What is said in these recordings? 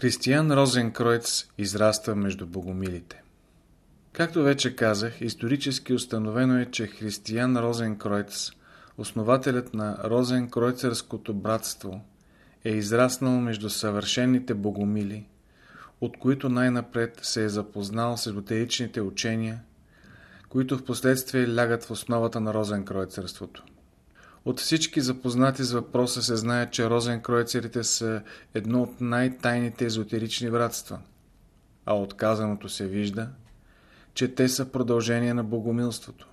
Християн Розенкройц израства между богомилите. Както вече казах, исторически установено е, че Християн Розенкройц, основателят на Розенкройцерското братство, е израснал между съвършените богомили, от които най-напред се е запознал с езотеричните учения, които в последствие лягат в основата на Розенкройцерството. От всички запознати с въпроса се знае, че розенкройцерите са едно от най-тайните езотерични братства, а от казаното се вижда, че те са продължение на богомилството.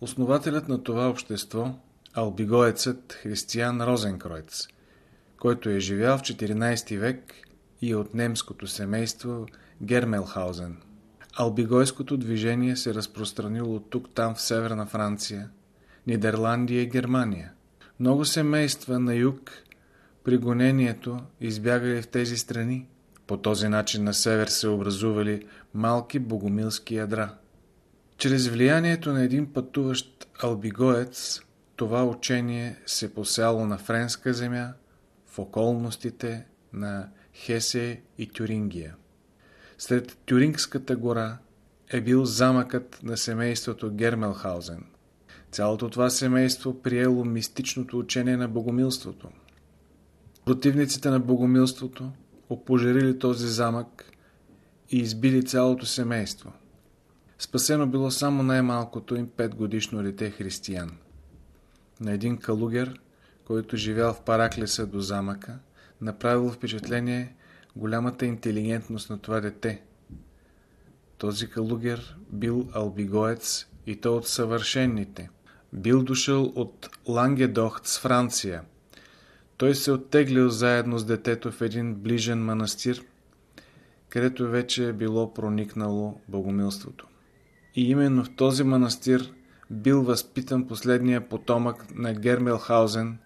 Основателят на това общество, албигоецът Християн Розенкройц, който е живял в 14 век и е от немското семейство Гермелхаузен. Албигойското движение се разпространило тук-там в северна Франция – Нидерландия и Германия. Много семейства на юг при гонението избягали в тези страни. По този начин на север се образували малки богомилски ядра. Чрез влиянието на един пътуващ албигоец, това учение се посяло на френска земя в околностите на Хесе и Тюрингия. След Тюрингската гора е бил замъкът на семейството Гермелхаузен. Цялото това семейство приело мистичното учение на богомилството. Противниците на богомилството опожарили този замък и избили цялото семейство. Спасено било само най-малкото им петгодишно дете християн. На един калугер, който живял в Параклеса до замъка, направило впечатление голямата интелигентност на това дете. Този калугер бил албигоец и то от съвършенните – бил дошъл от Лангедохт с Франция. Той се оттеглил заедно с детето в един ближен манастир, където вече е било проникнало богомилството. И именно в този манастир бил възпитан последния потомък на Гермелхаузен,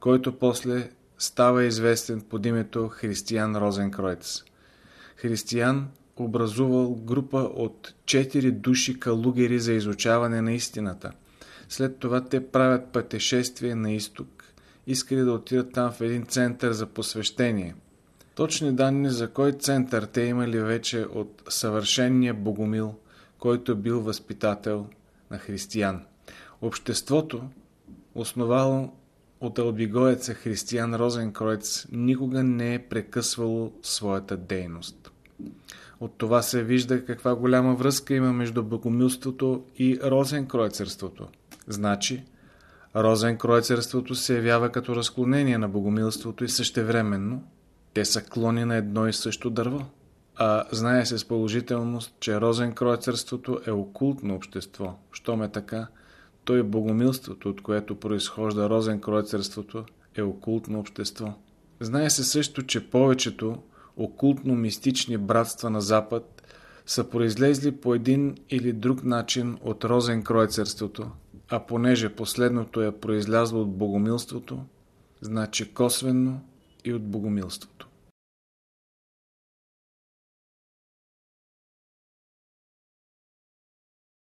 който после става известен под името Християн Розенкройц. Християн образувал група от четири души калугери за изучаване на истината – след това те правят пътешествие на изток. Искали да отидат там в един център за посвещение. Точни данни за кой център те имали вече от съвършенния Богомил, който бил възпитател на християн. Обществото, основало от албигоеца християн Розенкройц, никога не е прекъсвало своята дейност. От това се вижда каква голяма връзка има между богомилството и розенкройцерството. Значи, розенкройцерството се явява като разклонение на богомилството и същевременно те са клони на едно и също дърво. А знае се с положителност, че розенкройцерството е окултно общество. Щом е така, то и богомилството, от което произхожда розенкройцерството, е окултно общество. Знае се също, че повечето окултно-мистични братства на Запад са произлезли по един или друг начин от розенкройцерството, а понеже последното е произлязло от богомилството, значи косвенно и от богомилството.